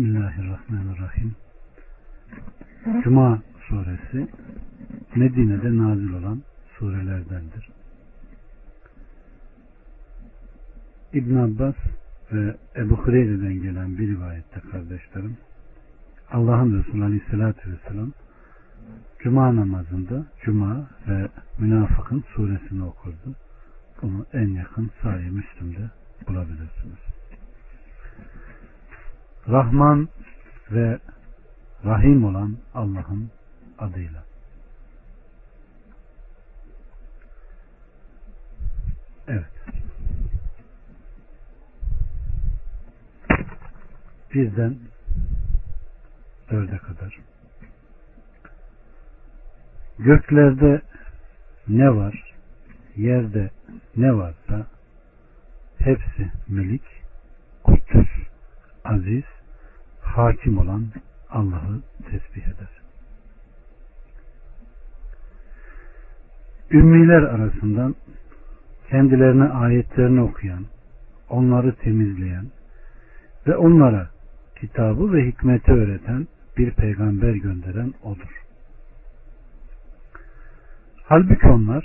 Bismillahirrahmanirrahim. Cuma suresi Medine'de nazil olan surelerdendir. İbn Abbas ve Ebu Hureyre'den gelen bir rivayette kardeşlerim Allah'ın Resulü Aleyhisselatü Vesselam Cuma namazında Cuma ve Münafık'ın suresini okurdu. Bunu en yakın sahih Müslüm'de bulabilirsiniz. Rahman ve Rahim olan Allah'ın adıyla. Evet. Birden dörde kadar. Göklerde ne var, yerde ne varsa hepsi melik, aziz, hakim olan Allah'ı tesbih eder. Ümmiler arasından kendilerine ayetlerini okuyan, onları temizleyen ve onlara kitabı ve hikmeti öğreten bir peygamber gönderen odur. Halbuki onlar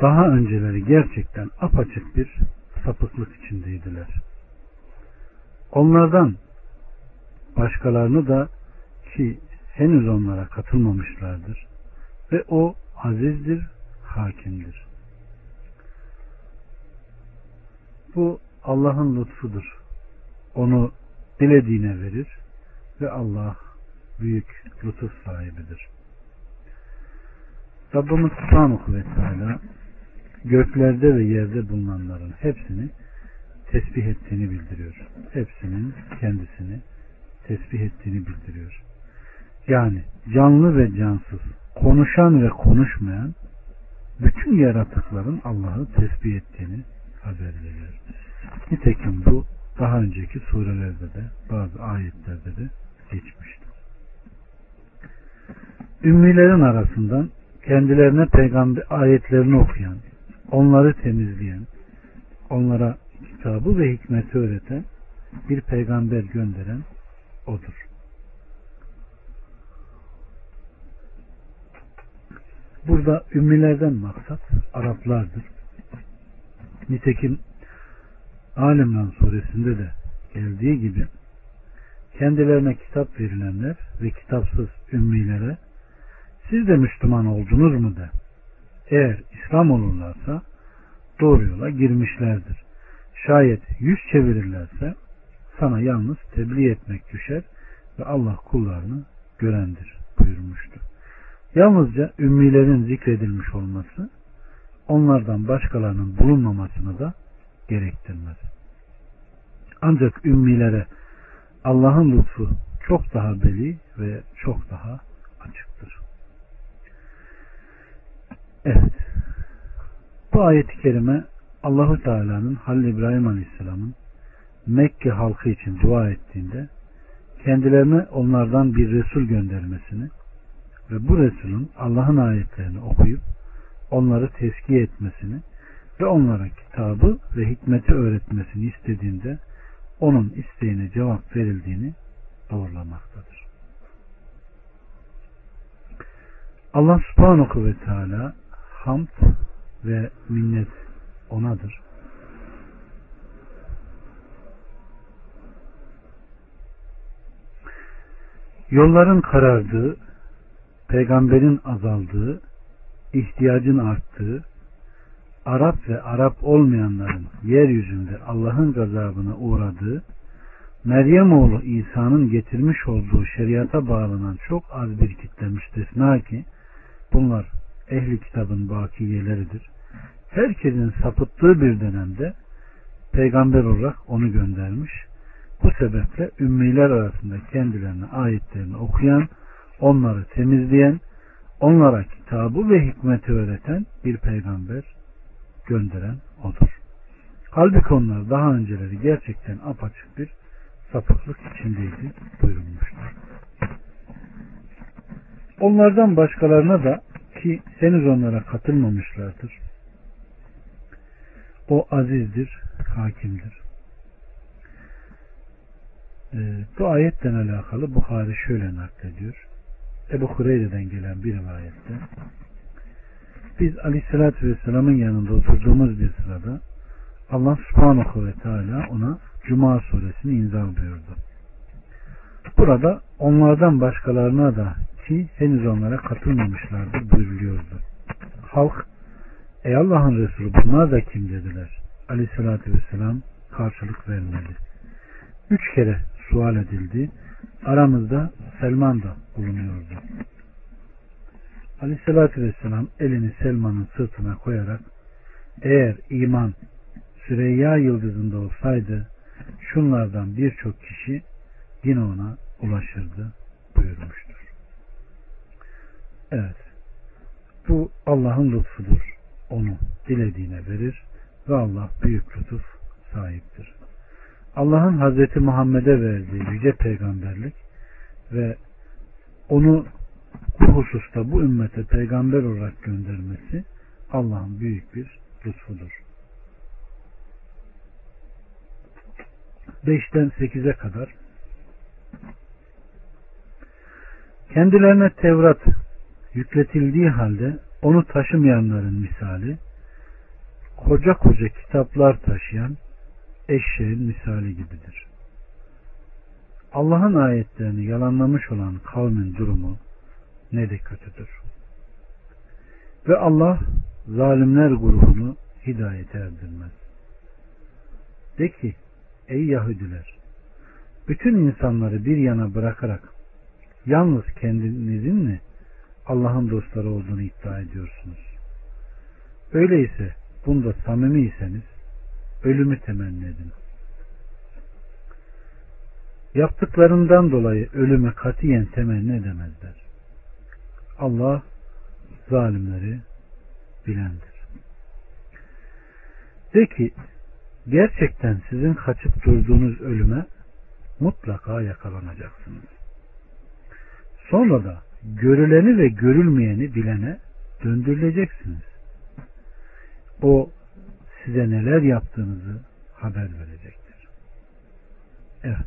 daha önceleri gerçekten apaçık bir sapıklık içindeydiler. Onlardan başkalarını da ki henüz onlara katılmamışlardır ve o azizdir, hakimdir. Bu Allah'ın lütfudur. Onu dilediğine verir ve Allah büyük lütuf sahibidir. Rabbimiz Subhanahu ve Teala göklerde ve yerde bulunanların hepsini tesbih ettiğini bildiriyor. Hepsinin kendisini tesbih ettiğini bildiriyor. Yani canlı ve cansız, konuşan ve konuşmayan bütün yaratıkların Allah'ı tesbih ettiğini haber veriyor. Nitekim bu daha önceki surelerde de bazı ayetlerde de geçmişti. Ümmilerin arasından kendilerine peygamber ayetlerini okuyan, onları temizleyen, onlara kitabı ve hikmeti öğreten bir peygamber gönderen odur. Burada ümmilerden maksat Araplardır. Nitekim Alimran suresinde de geldiği gibi kendilerine kitap verilenler ve kitapsız ümmilere siz de Müslüman oldunuz mu de. Eğer İslam olurlarsa doğru yola girmişlerdir. Şayet yüz çevirirlerse sana yalnız tebliğ etmek düşer ve Allah kullarını görendir buyurmuştu. Yalnızca ümmilerin zikredilmiş olması onlardan başkalarının bulunmamasını da gerektirmez. Ancak ümmilere Allah'ın lütfu çok daha beli ve çok daha açıktır. Evet. Bu ayet-i kerime Allahu Teala'nın Halil İbrahim Aleyhisselam'ın Mekke halkı için dua ettiğinde kendilerine onlardan bir Resul göndermesini ve bu Resulün Allah'ın ayetlerini okuyup onları tezkiye etmesini ve onlara kitabı ve hikmeti öğretmesini istediğinde onun isteğine cevap verildiğini doğrulamaktadır. Allah subhanahu ve teala hamd ve minnet onadır. Yolların karardığı, peygamberin azaldığı, ihtiyacın arttığı, Arap ve Arap olmayanların yeryüzünde Allah'ın gazabına uğradığı, Meryem oğlu İsa'nın getirmiş olduğu şeriata bağlanan çok az bir kitle müstesna ki bunlar ehli kitabın bakiyeleridir. Herkesin sapıttığı bir dönemde peygamber olarak onu göndermiş. Bu sebeple ümmiler arasında kendilerine ayetlerini okuyan, onları temizleyen, onlara kitabı ve hikmeti öğreten bir peygamber gönderen odur. Halbuki onlar daha önceleri gerçekten apaçık bir sapıklık içindeydi buyurulmuştur. Onlardan başkalarına da ki henüz onlara katılmamışlardır. O azizdir, hakimdir. Ee, bu ayetle alakalı Bukhari şöyle naklediyor. Ebu Hureyre'den gelen bir rivayette biz Aleyhisselatü Vesselam'ın yanında oturduğumuz bir sırada Allah Subhanahu ve Teala ona Cuma suresini inzal buyurdu. Burada onlardan başkalarına da ki henüz onlara katılmamışlardır buyuruluyordu. Halk ey Allah'ın Resulü bunlar da kim dediler. Aleyhissalatü vesselam karşılık vermedi. Üç kere sual edildi. Aramızda Selman da bulunuyordu. Aleyhissalatü vesselam elini Selman'ın sırtına koyarak eğer iman Süreyya yıldızında olsaydı şunlardan birçok kişi yine ona ulaşırdı buyurmuştur. Evet. Bu Allah'ın lütfudur. Onu dilediğine verir ve Allah büyük lütuf sahiptir. Allah'ın Hazreti Muhammed'e verdiği yüce peygamberlik ve onu bu hususta bu ümmete peygamber olarak göndermesi Allah'ın büyük bir lütfudur. 5'ten 8'e kadar kendilerine Tevrat yükletildiği halde onu taşımayanların misali koca koca kitaplar taşıyan eşeğin misali gibidir. Allah'ın ayetlerini yalanlamış olan kavmin durumu ne de kötüdür. Ve Allah zalimler grubunu hidayete erdirmez. De ki ey Yahudiler bütün insanları bir yana bırakarak yalnız kendinizin mi Allah'ın dostları olduğunu iddia ediyorsunuz. Öyleyse bunda samimiyseniz ölümü temenni edin. Yaptıklarından dolayı ölümü katiyen temenni edemezler. Allah zalimleri bilendir. De ki gerçekten sizin kaçıp durduğunuz ölüme mutlaka yakalanacaksınız. Sonra da görüleni ve görülmeyeni bilene döndürüleceksiniz. O size neler yaptığınızı haber verecektir. Evet.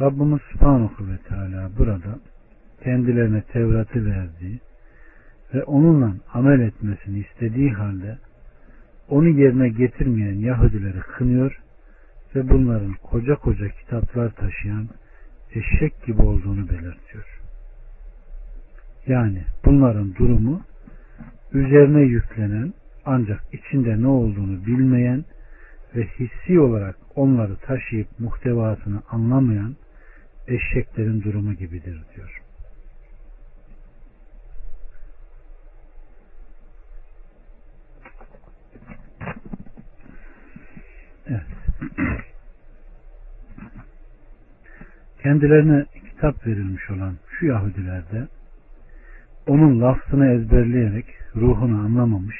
Rabbimiz Subhanahu ve Teala burada kendilerine Tevrat'ı verdiği ve onunla amel etmesini istediği halde onu yerine getirmeyen Yahudileri kınıyor ve bunların koca koca kitaplar taşıyan eşek gibi olduğunu belirtiyor. Yani bunların durumu üzerine yüklenen ancak içinde ne olduğunu bilmeyen ve hissi olarak onları taşıyıp muhtevasını anlamayan eşeklerin durumu gibidir diyor. Evet. Kendilerine kitap verilmiş olan şu Yahudilerde onun lafzını ezberleyerek ruhunu anlamamış,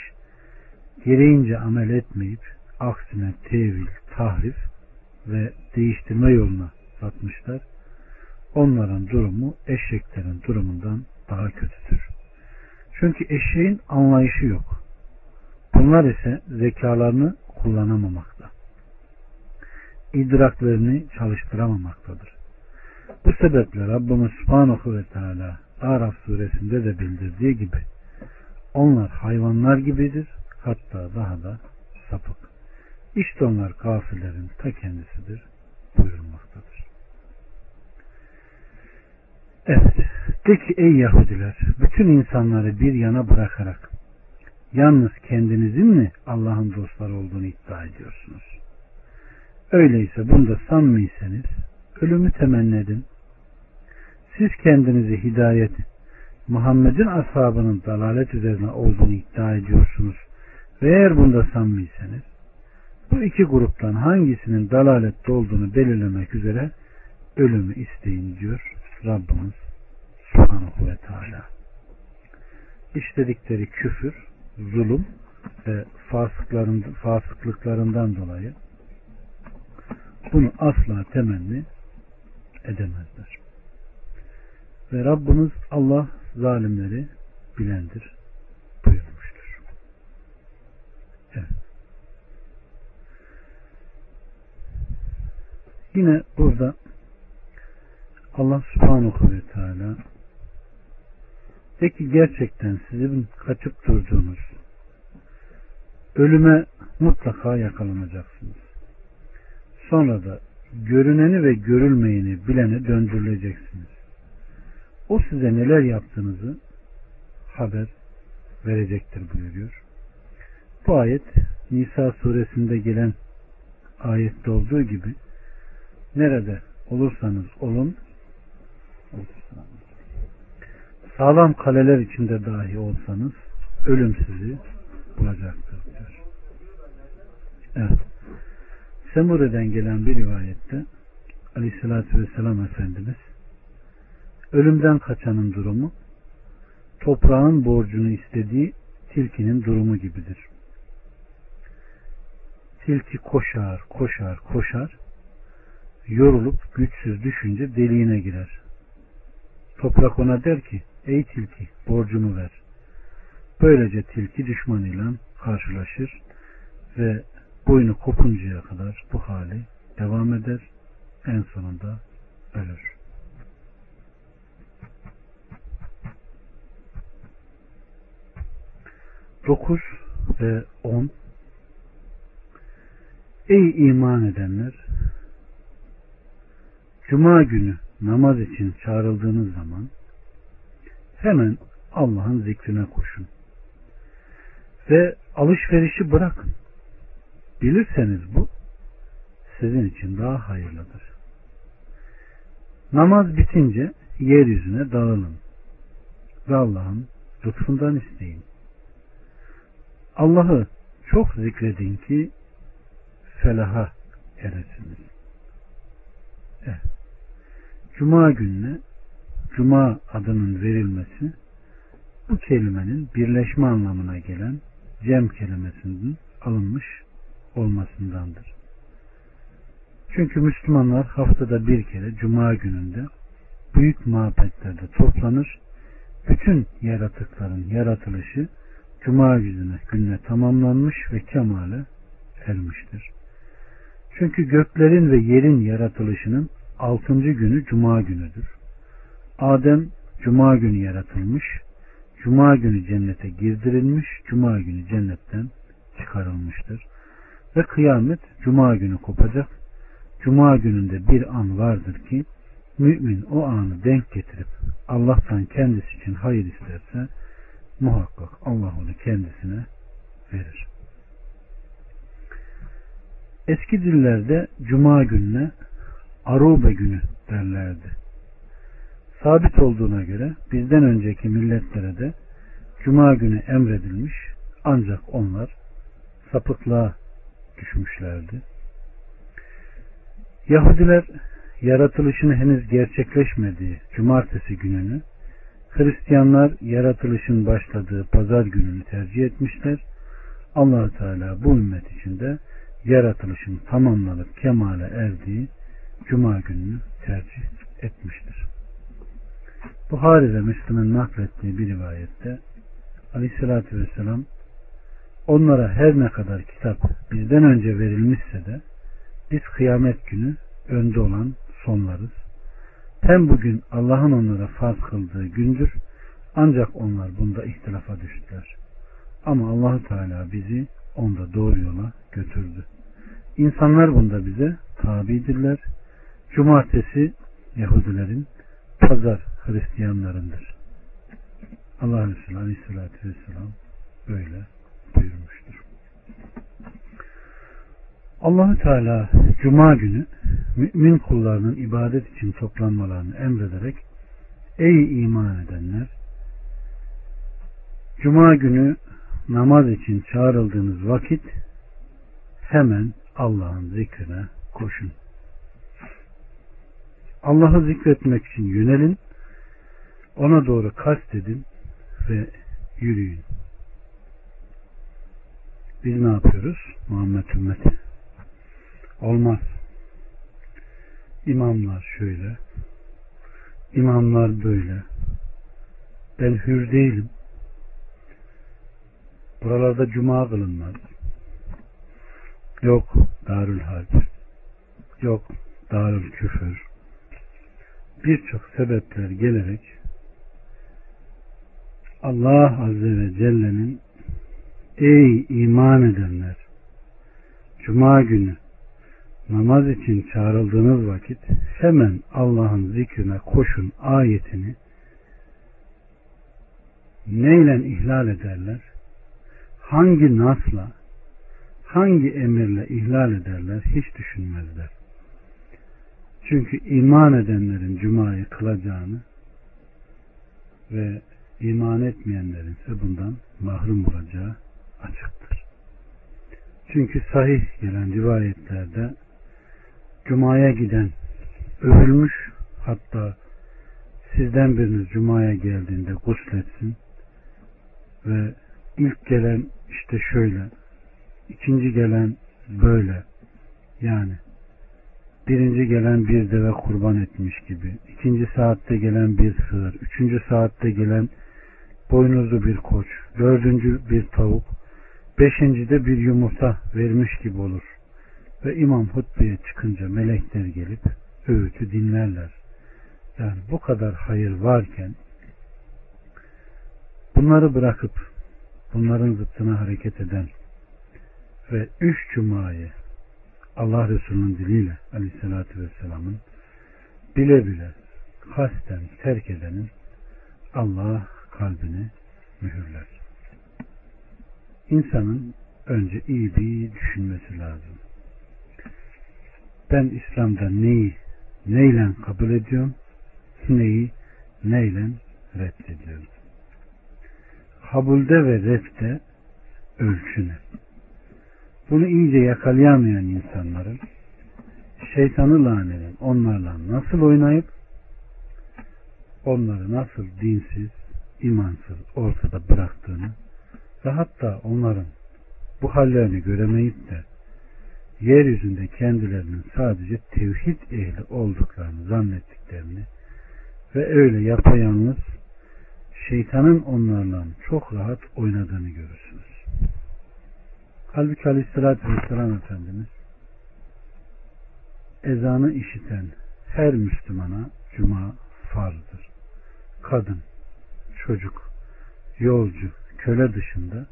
gereğince amel etmeyip aksine tevil, tahrif ve değiştirme yoluna satmışlar. Onların durumu eşeklerin durumundan daha kötüdür. Çünkü eşeğin anlayışı yok. Bunlar ise zekalarını kullanamamakta. İdraklarını çalıştıramamaktadır. Bu sebeple Rabbimiz Subhanahu ve Teala Araf suresinde de bildirdiği gibi onlar hayvanlar gibidir hatta daha da sapık. İşte onlar kafirlerin ta kendisidir buyurulmaktadır. Evet. De ki ey Yahudiler bütün insanları bir yana bırakarak yalnız kendinizin mi Allah'ın dostları olduğunu iddia ediyorsunuz? Öyleyse bunda samimiyseniz ölümü temenni edin. Siz kendinizi hidayet, Muhammed'in ashabının dalalet üzerine olduğunu iddia ediyorsunuz. Ve eğer bunda samimiyseniz bu iki gruptan hangisinin dalalette olduğunu belirlemek üzere ölümü isteyin diyor Rabbimiz Subhanahu ve Teala. İşledikleri küfür, zulüm ve fasıklıklarından dolayı bunu asla temenni edemezler. Ve Rabbimiz Allah zalimleri bilendir buyurmuştur. Evet. Yine burada Allah subhanahu ve teala Peki gerçekten sizin kaçıp durduğunuz ölüme mutlaka yakalanacaksınız. Sonra da görüneni ve görülmeyeni bilene döndürüleceksiniz. O size neler yaptığınızı haber verecektir buyuruyor. Bu ayet Nisa suresinde gelen ayette olduğu gibi nerede olursanız olun sağlam kaleler içinde dahi olsanız ölüm sizi bulacaktır diyor. Evet. Semure'den gelen bir rivayette Aleyhisselatü Vesselam Efendimiz ölümden kaçanın durumu toprağın borcunu istediği tilkinin durumu gibidir. Tilki koşar, koşar, koşar yorulup güçsüz düşünce deliğine girer. Toprak ona der ki ey tilki borcumu ver. Böylece tilki düşmanıyla karşılaşır ve boynu kopuncaya kadar bu hali devam eder. En sonunda ölür. Dokuz ve on Ey iman edenler! Cuma günü namaz için çağrıldığınız zaman hemen Allah'ın zikrine koşun. Ve alışverişi bırakın. Bilirseniz bu sizin için daha hayırlıdır. Namaz bitince yeryüzüne dağılın ve Allah'ın lütfundan isteyin. Allah'ı çok zikredin ki felaha eresiniz. Evet. Cuma gününe Cuma adının verilmesi bu kelimenin birleşme anlamına gelen cem kelimesinden alınmış olmasındandır. Çünkü Müslümanlar haftada bir kere Cuma gününde büyük mabetlerde toplanır. Bütün yaratıkların yaratılışı Cuma gününe, gününe tamamlanmış ve kemale ermiştir. Çünkü göklerin ve yerin yaratılışının altıncı günü Cuma günüdür. Adem Cuma günü yaratılmış, Cuma günü cennete girdirilmiş, Cuma günü cennetten çıkarılmıştır. Ve kıyamet Cuma günü kopacak. Cuma gününde bir an vardır ki mümin o anı denk getirip Allah'tan kendisi için hayır isterse muhakkak Allah onu kendisine verir. Eski dillerde Cuma gününe Arube günü derlerdi. Sabit olduğuna göre bizden önceki milletlere de Cuma günü emredilmiş ancak onlar sapıklığa düşmüşlerdi. Yahudiler yaratılışın henüz gerçekleşmediği cumartesi gününü Hristiyanlar yaratılışın başladığı pazar gününü tercih etmişler. allah Teala bu ümmet içinde yaratılışın tamamlanıp kemale erdiği cuma gününü tercih etmiştir. Buhari ve Müslüm'ün naklettiği bir rivayette Aleyhisselatü Vesselam onlara her ne kadar kitap bizden önce verilmişse de biz kıyamet günü önde olan sonlarız. Hem bugün Allah'ın onlara farz kıldığı gündür. Ancak onlar bunda ihtilafa düştüler. Ama Allahu Teala bizi onda doğru yola götürdü. İnsanlar bunda bize tabidirler. Cumartesi Yahudilerin, pazar Hristiyanlarındır. Allah Resulü Aleyhisselatü Vesselam böyle buyurmuştur. Allahü Teala Cuma günü mümin kullarının ibadet için toplanmalarını emrederek Ey iman edenler Cuma günü namaz için çağrıldığınız vakit hemen Allah'ın zikrine koşun. Allah'ı zikretmek için yönelin, ona doğru kastedin ve yürüyün. Biz ne yapıyoruz? Muhammed ümmeti. Olmaz. İmamlar şöyle, imamlar böyle. Ben hür değilim. Buralarda cuma kılınmaz. Yok darül harp. Yok darül küfür. birçok sebepler gelerek Allah Azze ve Celle'nin ey iman edenler Cuma günü namaz için çağrıldığınız vakit hemen Allah'ın zikrine koşun ayetini neyle ihlal ederler? Hangi nasla, hangi emirle ihlal ederler hiç düşünmezler. Çünkü iman edenlerin cumayı kılacağını ve iman etmeyenlerin ise bundan mahrum olacağı açıktır. Çünkü sahih gelen rivayetlerde Cuma'ya giden övülmüş hatta sizden biriniz Cuma'ya geldiğinde gusletsin. Ve ilk gelen işte şöyle ikinci gelen böyle. Yani birinci gelen bir deve kurban etmiş gibi ikinci saatte gelen bir sığır üçüncü saatte gelen boynuzlu bir koç dördüncü bir tavuk beşinci de bir yumurta vermiş gibi olur ve imam hutbeye çıkınca melekler gelip öğütü dinlerler yani bu kadar hayır varken bunları bırakıp bunların zıttına hareket eden ve üç cumayı Allah Resulü'nün diliyle aleyhissalatü vesselamın bile bile kasten terk edenin Allah kalbini mühürler. İnsanın önce iyi bir düşünmesi lazım. Ben İslam'da neyi neyle kabul ediyorum, neyi neyle reddediyorum kabulde ve redde ölçüne. Bunu iyice yakalayamayan insanların şeytanı laneden onlarla nasıl oynayıp onları nasıl dinsiz, imansız ortada bıraktığını ve hatta onların bu hallerini göremeyip de yeryüzünde kendilerinin sadece tevhid ehli olduklarını zannettiklerini ve öyle yapayalnız şeytanın onlarla çok rahat oynadığını görürsünüz. Halbuki Aleyhisselatü Vesselam Efendimiz ezanı işiten her Müslümana cuma farzdır. Kadın, çocuk, yolcu, köle dışında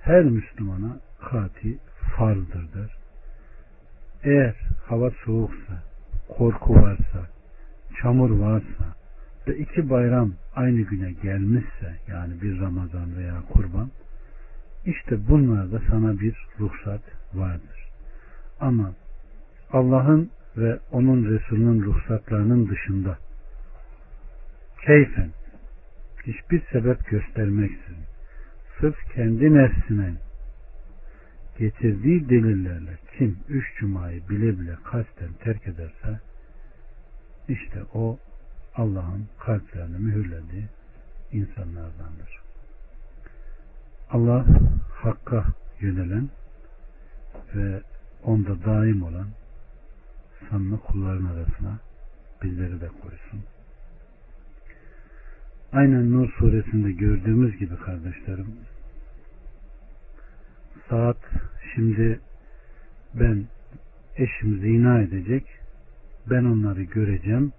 her Müslümana kati farzdır der. Eğer hava soğuksa, korku varsa, çamur varsa, ve iki bayram aynı güne gelmişse yani bir Ramazan veya kurban işte bunlarda sana bir ruhsat vardır. Ama Allah'ın ve onun Resulünün ruhsatlarının dışında keyfen hiçbir sebep göstermeksizin sırf kendi nefsine getirdiği delillerle kim üç cumayı bile bile kasten terk ederse işte o Allah'ın kalplerini mühürlediği insanlardandır. Allah hakka yönelen ve onda daim olan sanlı kulların arasına bizleri de koysun. Aynen Nur suresinde gördüğümüz gibi kardeşlerim saat şimdi ben eşim zina edecek ben onları göreceğim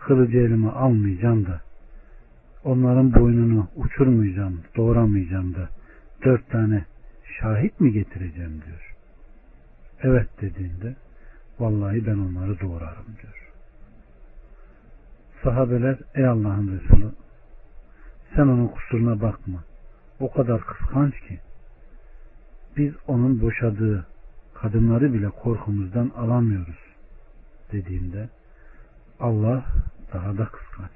kılıcı elime almayacağım da onların boynunu uçurmayacağım, doğramayacağım da dört tane şahit mi getireceğim diyor. Evet dediğinde vallahi ben onları doğrarım diyor. Sahabeler ey Allah'ın Resulü sen onun kusuruna bakma. O kadar kıskanç ki biz onun boşadığı kadınları bile korkumuzdan alamıyoruz dediğinde Allah daha da kıskanç.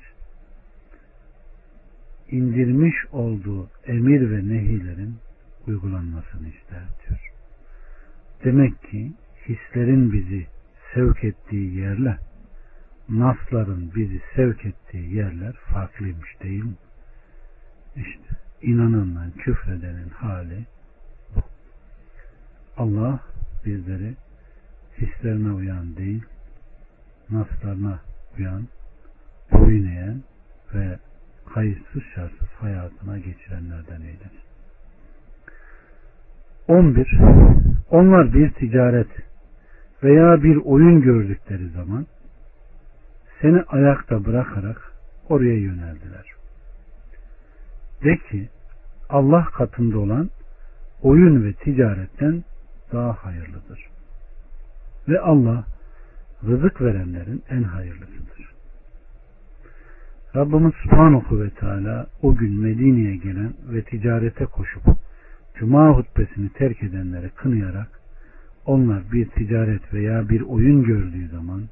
İndirmiş olduğu emir ve nehilerin uygulanmasını ister diyor. Demek ki hislerin bizi sevk ettiği yerle nasların bizi sevk ettiği yerler farklıymış değil mi? İşte inananla küfredenin hali. Allah bizleri hislerine uyan değil, naslarına uyan, boyun eğen ve kayıtsız şartsız hayatına geçirenlerden eylesin. 11. Onlar bir ticaret veya bir oyun gördükleri zaman seni ayakta bırakarak oraya yöneldiler. De ki Allah katında olan oyun ve ticaretten daha hayırlıdır. Ve Allah rızık verenlerin en hayırlısıdır. Rabbimiz Subhanahu ve Teala o gün Medine'ye gelen ve ticarete koşup Cuma hutbesini terk edenleri kınayarak onlar bir ticaret veya bir oyun gördüğü zaman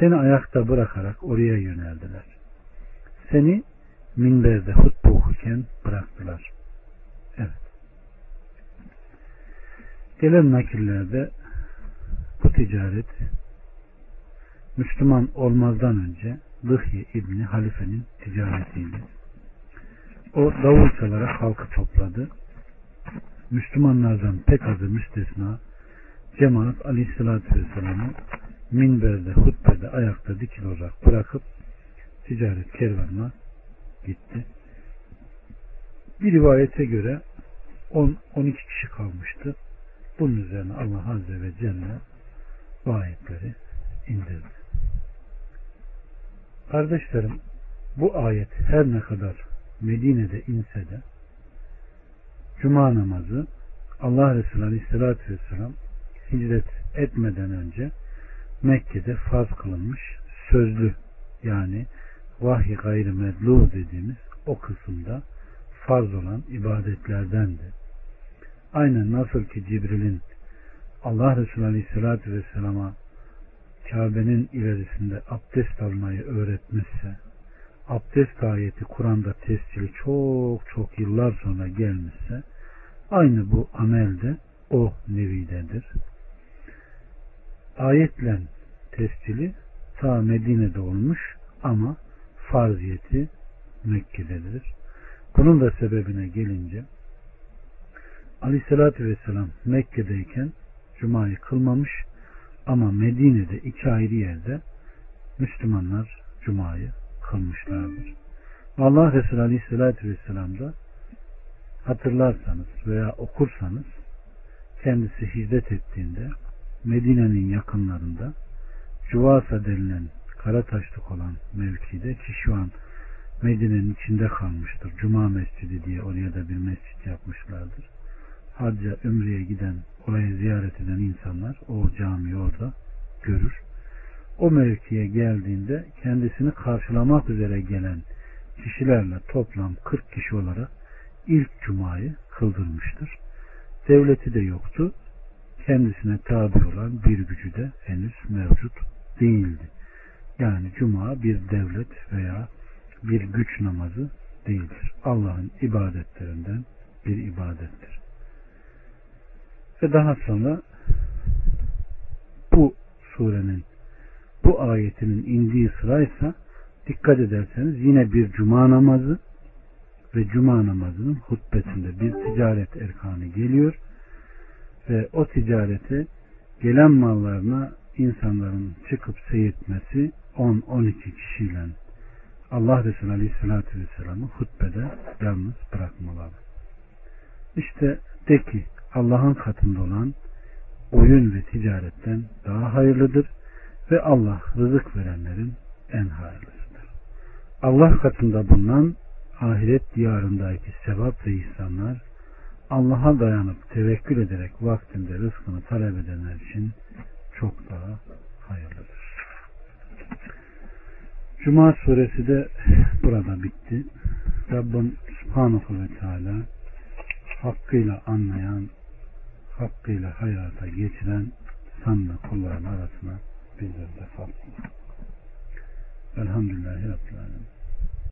seni ayakta bırakarak oraya yöneldiler. Seni minberde hutbe okurken bıraktılar. Evet. Gelen nakillerde bu ticaret Müslüman olmazdan önce Lıhye İbni Halife'nin ticaretiydi. O davul çalarak halkı topladı. Müslümanlardan pek azı müstesna cemaat aleyhissalatü vesselam'ı minberde, hutbede, ayakta dikil olarak bırakıp ticaret kervanına gitti. Bir rivayete göre 10-12 kişi kalmıştı. Bunun üzerine Allah Azze ve Celle bu ayetleri indirdi. Kardeşlerim bu ayet her ne kadar Medine'de inse de Cuma namazı Allah Resulü Aleyhisselatü Vesselam hicret etmeden önce Mekke'de farz kılınmış sözlü yani vahiy gayrı medlu dediğimiz o kısımda farz olan ibadetlerdendi. Aynen nasıl ki Cibril'in Allah Resulü Aleyhisselatü Vesselam'a Kabe'nin ilerisinde abdest almayı öğretmişse abdest ayeti Kur'an'da tescili çok çok yıllar sonra gelmişse aynı bu amel de o nevidedir. Ayetle tescili ta Medine'de olmuş ama farziyeti Mekke'dedir. Bunun da sebebine gelince Aleyhisselatü Vesselam Mekke'deyken Cuma'yı kılmamış ama Medine'de iki ayrı yerde Müslümanlar Cuma'yı kılmışlardır. Allah Resulü Aleyhisselatü Vesselam da hatırlarsanız veya okursanız kendisi hicret ettiğinde Medine'nin yakınlarında Cuvasa denilen kara taşlık olan mevkide ki şu an Medine'nin içinde kalmıştır. Cuma Mescidi diye oraya da bir mescit yapmışlardır. Hacca, Ümre'ye giden, orayı ziyaret eden insanlar o camiyi orada görür. O mevkiye geldiğinde kendisini karşılamak üzere gelen kişilerle toplam 40 kişi olarak ilk cumayı kıldırmıştır. Devleti de yoktu. Kendisine tabi olan bir gücü de henüz mevcut değildi. Yani cuma bir devlet veya bir güç namazı değildir. Allah'ın ibadetlerinden bir ibadettir. Ve daha sonra bu surenin bu ayetinin indiği sıraysa dikkat ederseniz yine bir cuma namazı ve cuma namazının hutbesinde bir ticaret erkanı geliyor ve o ticareti gelen mallarına insanların çıkıp seyretmesi 10-12 kişiyle Allah Resulü Aleyhisselatü Vesselam'ı hutbede yalnız bırakmaları. İşte de ki Allah'ın katında olan oyun ve ticaretten daha hayırlıdır ve Allah rızık verenlerin en hayırlısıdır. Allah katında bulunan ahiret diyarındaki sevap ve ihsanlar Allah'a dayanıp tevekkül ederek vaktinde rızkını talep edenler için çok daha hayırlıdır. Cuma suresi de burada bitti. Rabbim Subhanahu ve Teala hakkıyla anlayan, hakkıyla hayata geçiren sanlı kulların arasına bizleri de kalsın. Elhamdülillahi Rabbil Alemin.